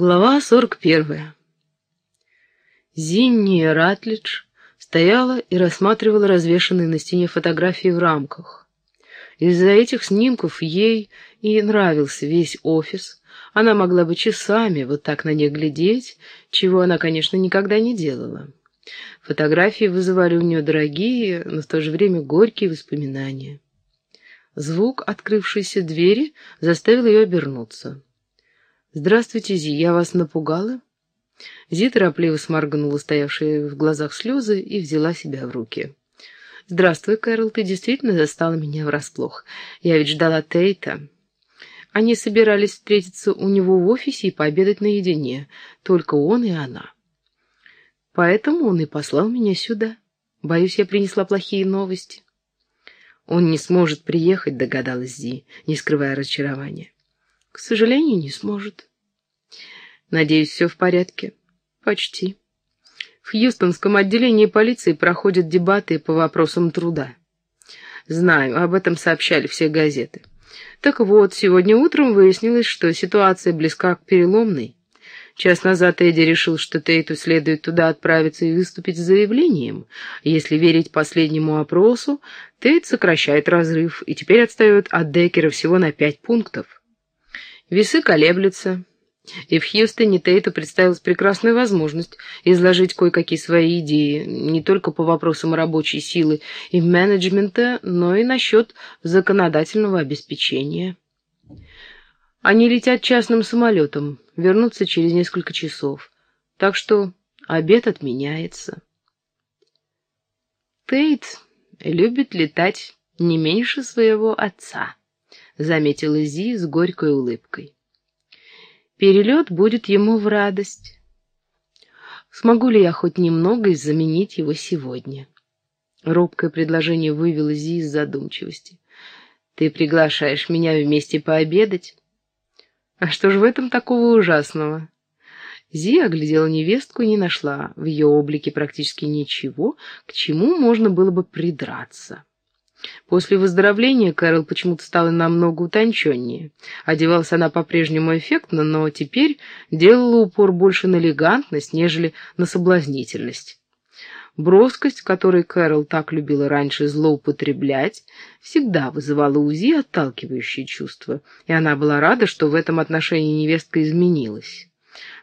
Глава 41. Зимняя Ратлидж стояла и рассматривала развешанные на стене фотографии в рамках. Из-за этих снимков ей и нравился весь офис. Она могла бы часами вот так на них глядеть, чего она, конечно, никогда не делала. Фотографии вызывали у нее дорогие, но в то же время горькие воспоминания. Звук открывшейся двери заставил ее обернуться. «Здравствуйте, Зи, я вас напугала?» Зи торопливо сморгнула стоявшие в глазах слезы и взяла себя в руки. «Здравствуй, Кэрол, ты действительно застала меня врасплох. Я ведь ждала Тейта». Они собирались встретиться у него в офисе и пообедать наедине, только он и она. Поэтому он и послал меня сюда. Боюсь, я принесла плохие новости. Он не сможет приехать, догадалась Зи, не скрывая разочарования. К сожалению, не сможет. Надеюсь, все в порядке. Почти. В Хьюстонском отделении полиции проходят дебаты по вопросам труда. Знаю, об этом сообщали все газеты. Так вот, сегодня утром выяснилось, что ситуация близка к переломной. Час назад Эдди решил, что Тейту следует туда отправиться и выступить с заявлением. Если верить последнему опросу, Тейт сокращает разрыв и теперь отстает от Деккера всего на пять пунктов. Весы колеблются, и в Хьюстоне Тейту представилась прекрасная возможность изложить кое-какие свои идеи не только по вопросам рабочей силы и менеджмента, но и насчет законодательного обеспечения. Они летят частным самолетом, вернутся через несколько часов, так что обед отменяется. Тейт любит летать не меньше своего отца. — заметила Зи с горькой улыбкой. «Перелет будет ему в радость. Смогу ли я хоть немного заменить его сегодня?» Робкое предложение вывело Зи из задумчивости. «Ты приглашаешь меня вместе пообедать?» «А что же в этом такого ужасного?» Зи оглядела невестку и не нашла в ее облике практически ничего, к чему можно было бы придраться. После выздоровления Кэрол почему-то стала намного утонченнее. Одевалась она по-прежнему эффектно, но теперь делала упор больше на элегантность, нежели на соблазнительность. Броскость, которой Кэрол так любила раньше злоупотреблять, всегда вызывала у Зи отталкивающее чувство, и она была рада, что в этом отношении невестка изменилась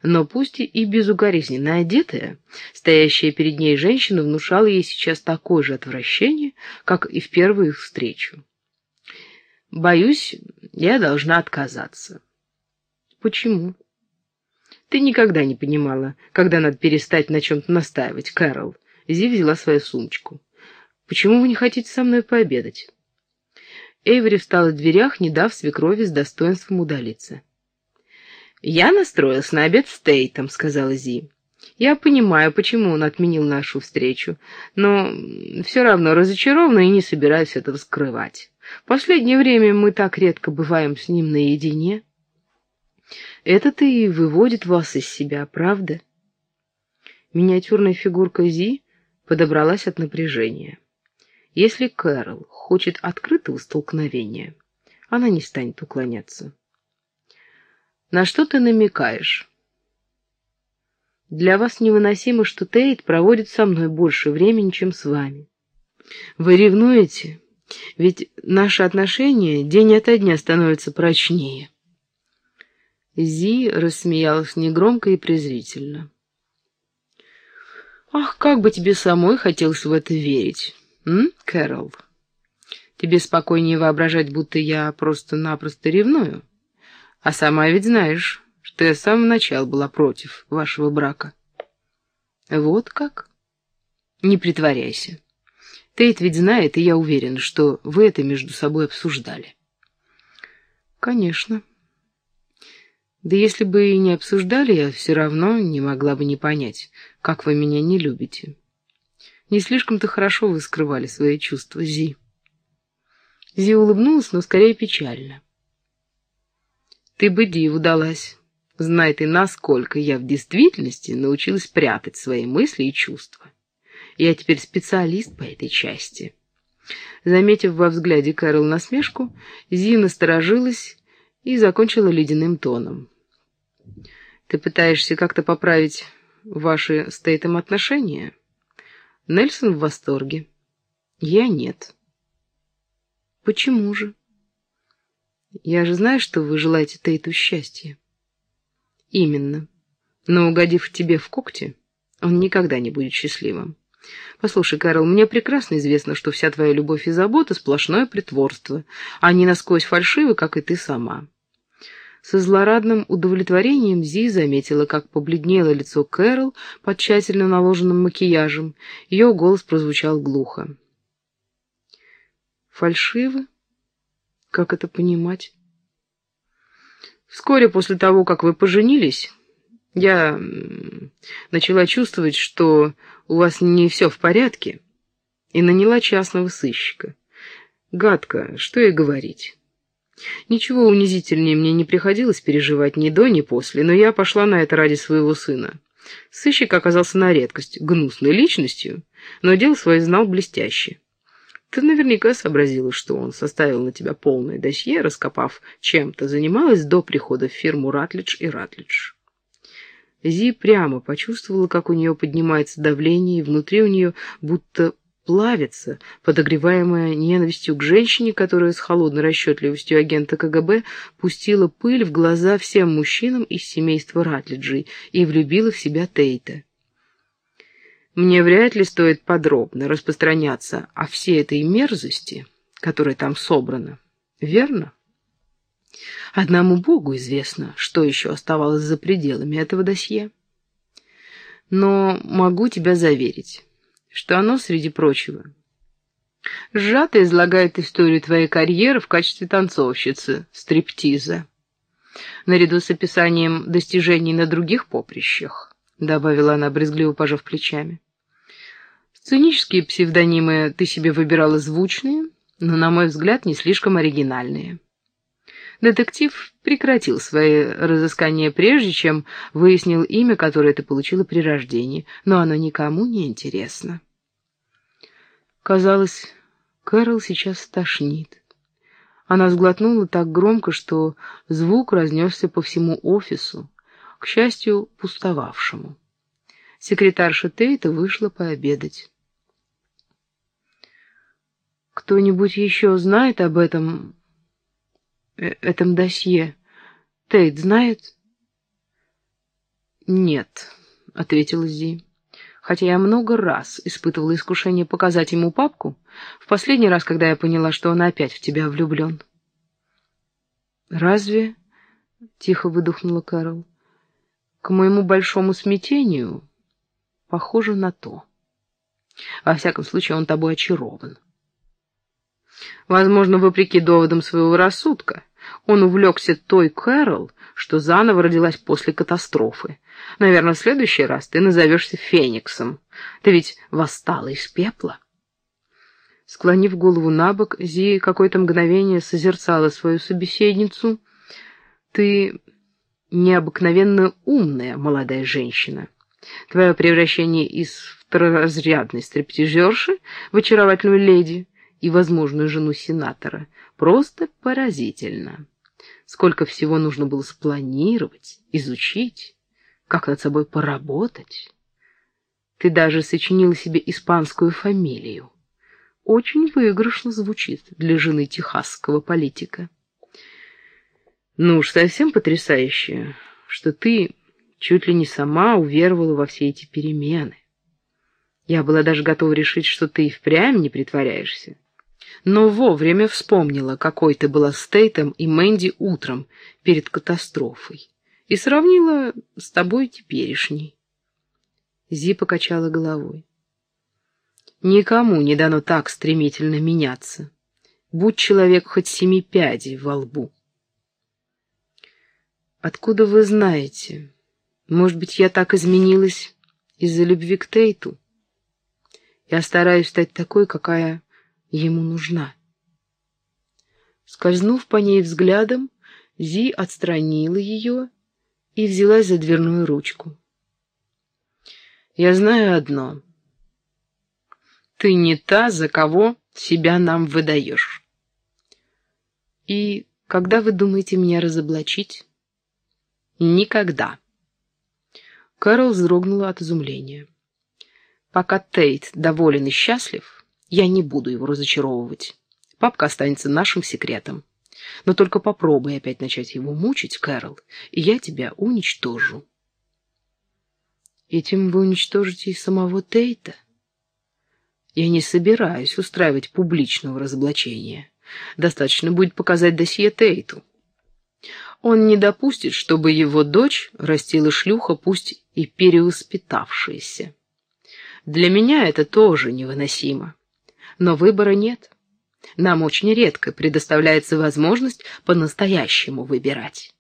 но пусть и безукоризненно одетая, стоящая перед ней женщина внушала ей сейчас такое же отвращение, как и в первую их встречу. «Боюсь, я должна отказаться». «Почему?» «Ты никогда не понимала, когда надо перестать на чем-то настаивать, Кэрол». Зи взяла свою сумочку. «Почему вы не хотите со мной пообедать?» Эйвери встала в дверях, не дав свекрови с достоинством удалиться. «Я настроился на обед с Тейтом», — сказала Зи. «Я понимаю, почему он отменил нашу встречу, но все равно разочарована и не собираюсь этого скрывать. Последнее время мы так редко бываем с ним наедине. Это-то и выводит вас из себя, правда?» Миниатюрная фигурка Зи подобралась от напряжения. Если Кэрол хочет открытого столкновения, она не станет уклоняться. На что ты намекаешь? Для вас невыносимо, что Тейт проводит со мной больше времени, чем с вами. Вы ревнуете? Ведь наши отношения день ото дня становятся прочнее. Зи рассмеялась негромко и презрительно. «Ах, как бы тебе самой хотелось в это верить, м, Кэрол? Тебе спокойнее воображать, будто я просто-напросто ревную?» А сама ведь знаешь, что я с самого начала была против вашего брака. Вот как? Не притворяйся. Тейт ведь знает, и я уверен, что вы это между собой обсуждали. Конечно. Да если бы и не обсуждали, я все равно не могла бы не понять, как вы меня не любите. Не слишком-то хорошо вы скрывали свои чувства, Зи. Зи улыбнулась, но скорее печально. Ты бы диву далась. Знай ты, насколько я в действительности научилась прятать свои мысли и чувства. Я теперь специалист по этой части. Заметив во взгляде Кэрол насмешку, Зи насторожилась и закончила ледяным тоном. Ты пытаешься как-то поправить ваши с Тейтом отношения? Нельсон в восторге. Я нет. Почему же? Я же знаю, что вы желаете Тейту счастья. Именно. Но угодив тебе в когти, он никогда не будет счастливым. Послушай, Кэрол, мне прекрасно известно, что вся твоя любовь и забота — сплошное притворство. Они насквозь фальшивы, как и ты сама. Со злорадным удовлетворением Зи заметила, как побледнело лицо Кэрол под тщательно наложенным макияжем. Ее голос прозвучал глухо. «Фальшивы? Как это понимать?» «Вскоре после того, как вы поженились, я начала чувствовать, что у вас не все в порядке, и наняла частного сыщика. Гадко, что и говорить». Ничего унизительнее мне не приходилось переживать ни до, ни после, но я пошла на это ради своего сына. Сыщик оказался на редкость гнусной личностью, но дело свое знал блестяще. Ты наверняка сообразила, что он составил на тебя полное досье, раскопав, чем то занималась до прихода в фирму Ратлидж и Ратлидж. Зи прямо почувствовала, как у нее поднимается давление, и внутри у нее будто плавится, подогреваемая ненавистью к женщине, которая с холодной расчетливостью агента КГБ пустила пыль в глаза всем мужчинам из семейства Ратлиджей и влюбила в себя Тейта. Мне вряд ли стоит подробно распространяться о всей этой мерзости, которая там собрана. Верно? Одному Богу известно, что еще оставалось за пределами этого досье. Но могу тебя заверить, что оно, среди прочего, сжато излагает историю твоей карьеры в качестве танцовщицы, стриптиза, наряду с описанием достижений на других поприщах, добавила она, брезгливо пожав плечами. Сценические псевдонимы ты себе выбирала звучные, но, на мой взгляд, не слишком оригинальные. Детектив прекратил свои разыскания прежде, чем выяснил имя, которое ты получила при рождении, но оно никому не интересно. Казалось, Кэрол сейчас стошнит. Она сглотнула так громко, что звук разнесся по всему офису, к счастью, пустовавшему. Секретарша Тейта вышла пообедать. «Кто-нибудь еще знает об этом... Э, этом досье? Тейт знает?» «Нет», — ответила Зи хотя я много раз испытывала искушение показать ему папку, в последний раз, когда я поняла, что он опять в тебя влюблен. «Разве?» — тихо выдохнула Кэрол. «К моему большому смятению похоже на то. Во всяком случае, он тобой очарован. Возможно, вопреки доводам своего рассудка, он увлекся той Кэрол, что заново родилась после катастрофы. Наверное, в следующий раз ты назовешься Фениксом. Ты ведь восстала из пепла. Склонив голову на бок, Зи какое-то мгновение созерцала свою собеседницу. «Ты необыкновенно умная молодая женщина. Твое превращение из второразрядной стриптизерши в очаровательную леди и возможную жену сенатора просто поразительно. Сколько всего нужно было спланировать, изучить, как над собой поработать. Ты даже сочинила себе испанскую фамилию. Очень выигрышно звучит для жены техасского политика. Ну уж совсем потрясающе, что ты чуть ли не сама уверовала во все эти перемены. Я была даже готова решить, что ты и впрямь не притворяешься но вовремя вспомнила, какой ты была с Тейтом и Мэнди утром перед катастрофой, и сравнила с тобой теперешней. Зи покачала головой. Никому не дано так стремительно меняться. Будь человек хоть семи пядей во лбу. Откуда вы знаете? Может быть, я так изменилась из-за любви к Тейту? Я стараюсь стать такой, какая ему нужна. Скользнув по ней взглядом, Зи отстранила ее и взялась за дверную ручку. «Я знаю одно. Ты не та, за кого себя нам выдаешь. И когда вы думаете меня разоблачить?» «Никогда». Кэрол вздрогнула от изумления. Пока Тейт доволен и счастлив, я не буду его разочаровывать. Папка останется нашим секретом. Но только попробуй опять начать его мучить, Кэрол, и я тебя уничтожу. Этим вы уничтожите и самого Тейта? Я не собираюсь устраивать публичного разоблачения. Достаточно будет показать досье Тейту. Он не допустит, чтобы его дочь растила шлюха, пусть и переуспитавшаяся. Для меня это тоже невыносимо. Но выбора нет. Нам очень редко предоставляется возможность по-настоящему выбирать.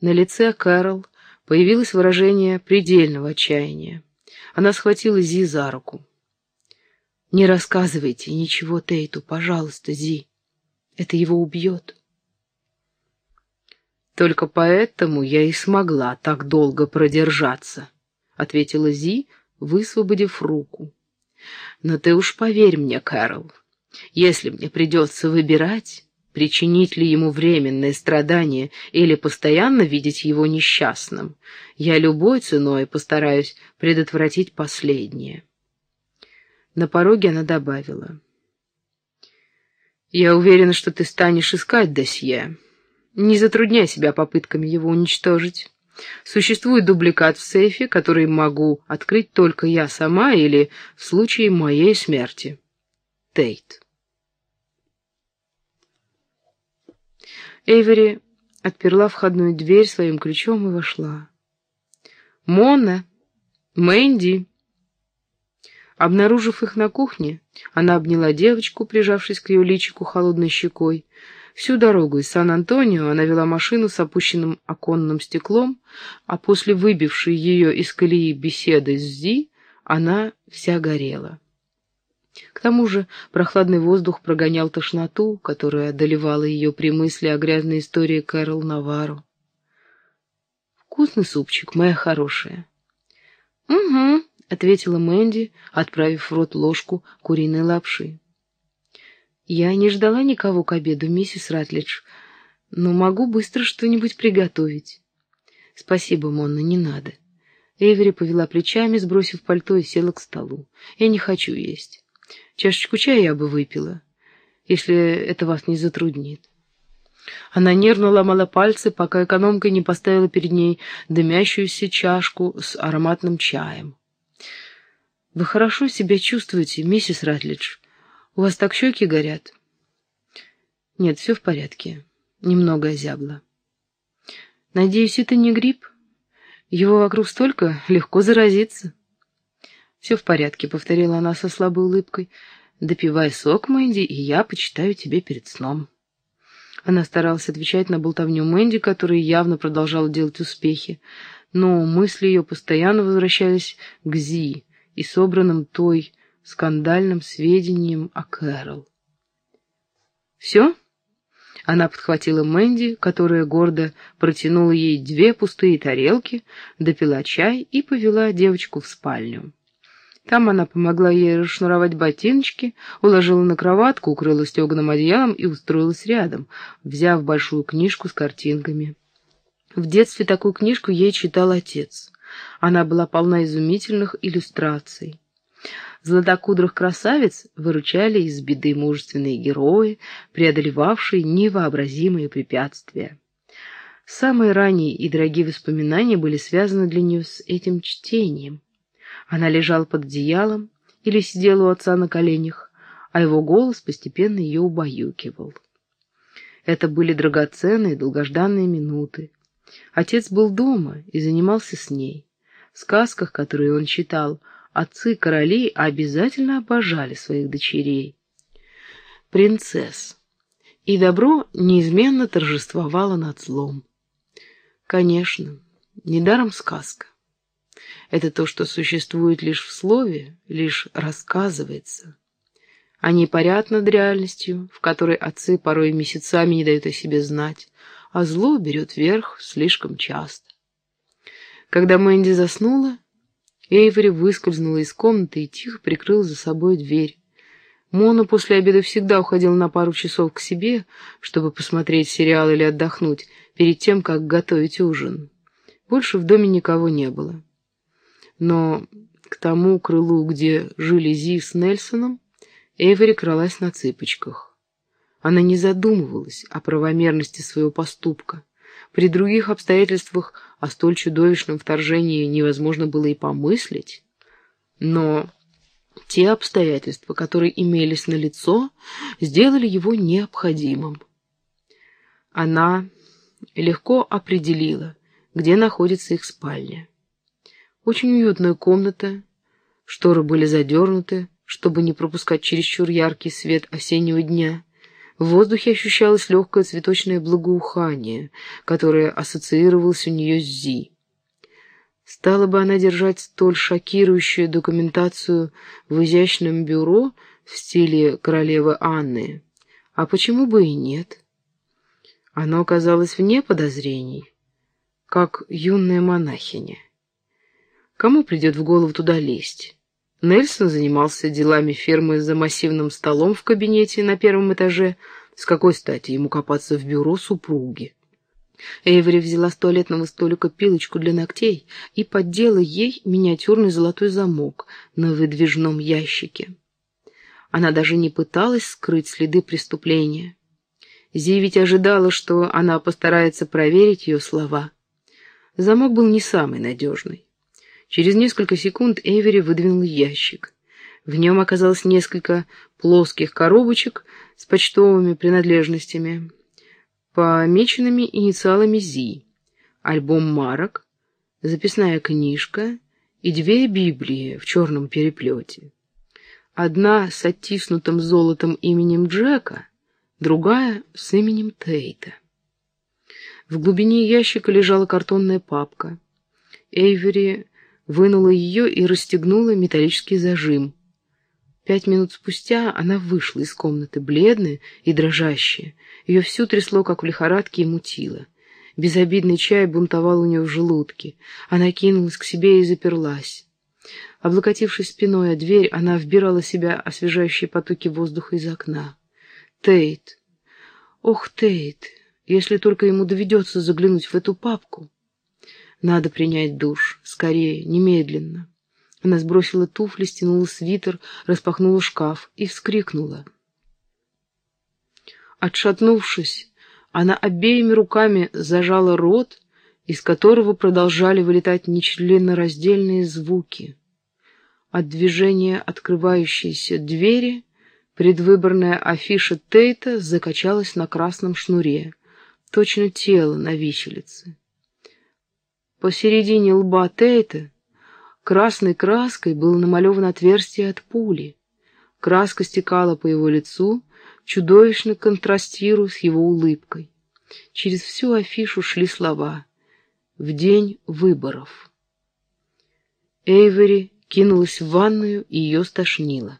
На лице Кэрол появилось выражение предельного отчаяния. Она схватила Зи за руку. «Не рассказывайте ничего Тейту, пожалуйста, Зи. Это его убьет». «Только поэтому я и смогла так долго продержаться», — ответила Зи, высвободив руку. «Но ты уж поверь мне, Кэрол, если мне придется выбирать, причинить ли ему временное страдание или постоянно видеть его несчастным, я любой ценой постараюсь предотвратить последнее». На пороге она добавила. «Я уверена, что ты станешь искать досье. Не затрудняй себя попытками его уничтожить. Существует дубликат в сейфе, который могу открыть только я сама или в случае моей смерти. Тейт. Эйвери отперла входную дверь своим ключом и вошла. «Мона! Мэнди!» Обнаружив их на кухне, она обняла девочку, прижавшись к ее личику холодной щекой. Всю дорогу из Сан-Антонио она вела машину с опущенным оконным стеклом, а после выбившей ее из колеи беседы с Зи, она вся горела. К тому же прохладный воздух прогонял тошноту, которая одолевала ее при мысли о грязной истории Кэрол Навару. «Вкусный супчик, моя хорошая». «Угу», — ответила Мэнди, отправив в рот ложку куриной лапши. «Я не ждала никого к обеду, миссис Ратлидж, но могу быстро что-нибудь приготовить». «Спасибо, Монна, не надо». Эйвери повела плечами, сбросив пальто и села к столу. «Я не хочу есть. Чашечку чая я бы выпила, если это вас не затруднит». Она нервно ломала пальцы, пока экономка не поставила перед ней дымящуюся чашку с ароматным чаем. «Вы хорошо себя чувствуете, миссис Ратлидж? У вас так щеки горят?» «Нет, все в порядке. Немного озябла». «Надеюсь, это не грипп? Его вокруг столько, легко заразиться». «Все в порядке», — повторила она со слабой улыбкой. «Допивай сок, Мэнди, и я почитаю тебе перед сном». Она старалась отвечать на болтовню Мэнди, которая явно продолжала делать успехи, но мысли ее постоянно возвращались к Зи, и собранным той скандальным сведением о Кэрол. «Все?» Она подхватила Мэнди, которая гордо протянула ей две пустые тарелки, допила чай и повела девочку в спальню. Там она помогла ей расшнуровать ботиночки, уложила на кроватку, укрыла стеганым одеялом и устроилась рядом, взяв большую книжку с картинками. В детстве такую книжку ей читал отец. Она была полна изумительных иллюстраций. Златокудрых красавиц выручали из беды мужественные герои, преодолевавшие невообразимые препятствия. Самые ранние и дорогие воспоминания были связаны для нее с этим чтением. Она лежала под одеялом или сидела у отца на коленях, а его голос постепенно ее убаюкивал. Это были драгоценные, долгожданные минуты. Отец был дома и занимался с ней. В сказках, которые он читал, отцы королей обязательно обожали своих дочерей. Принцесс. И добро неизменно торжествовало над злом. Конечно, недаром сказка. Это то, что существует лишь в слове, лишь рассказывается. Они парят над реальностью, в которой отцы порой месяцами не дают о себе знать, а зло берет верх слишком часто. Когда Мэнди заснула, Эйвори выскользнула из комнаты и тихо прикрыла за собой дверь. Мона после обеда всегда уходила на пару часов к себе, чтобы посмотреть сериал или отдохнуть, перед тем, как готовить ужин. Больше в доме никого не было. Но к тому крылу, где жили Зи с Нельсоном, Эйвери кралась на цыпочках. Она не задумывалась о правомерности своего поступка. При других обстоятельствах о столь чудовищном вторжении невозможно было и помыслить. Но те обстоятельства, которые имелись на лицо, сделали его необходимым. Она легко определила, где находится их спальня. Очень уютная комната, шторы были задернуты, чтобы не пропускать чересчур яркий свет осеннего дня. В воздухе ощущалось легкое цветочное благоухание, которое ассоциировалось у нее с Зи. Стала бы она держать столь шокирующую документацию в изящном бюро в стиле королевы Анны? А почему бы и нет? Оно оказалось вне подозрений, как юная монахиня. Кому придет в голову туда лезть? Нельсон занимался делами фермы за массивным столом в кабинете на первом этаже. С какой стати ему копаться в бюро супруги? Эйвери взяла с туалетного столика пилочку для ногтей и поддела ей миниатюрный золотой замок на выдвижном ящике. Она даже не пыталась скрыть следы преступления. Зи ведь ожидала, что она постарается проверить ее слова. Замок был не самый надежный. Через несколько секунд Эйвери выдвинул ящик. В нем оказалось несколько плоских коробочек с почтовыми принадлежностями помеченными инициалами ЗИ, альбом марок, записная книжка и две Библии в черном переплете. Одна с оттиснутым золотом именем Джека, другая с именем Тейта. В глубине ящика лежала картонная папка. Эйвери вынула ее и расстегнула металлический зажим — Пять минут спустя она вышла из комнаты, бледная и дрожащая. Ее всю трясло, как в лихорадке, и мутило. Безобидный чай бунтовал у нее в желудке. Она кинулась к себе и заперлась. Облокотившись спиной о дверь, она вбирала себя освежающие потоки воздуха из окна. Тейт! Ох, Тейт! Если только ему доведется заглянуть в эту папку. Надо принять душ. Скорее, немедленно. Она сбросила туфли, стянула свитер, распахнула шкаф и вскрикнула. Отшатнувшись, она обеими руками зажала рот, из которого продолжали вылетать нечленораздельные звуки. От движения открывающейся двери предвыборная афиша Тейта закачалась на красном шнуре, точно тело на виселице. Посередине лба Тейта Красной краской было намалевано отверстие от пули. Краска стекала по его лицу, чудовищно контрастируя с его улыбкой. Через всю афишу шли слова «В день выборов». Эйвери кинулась в ванную и ее стошнило.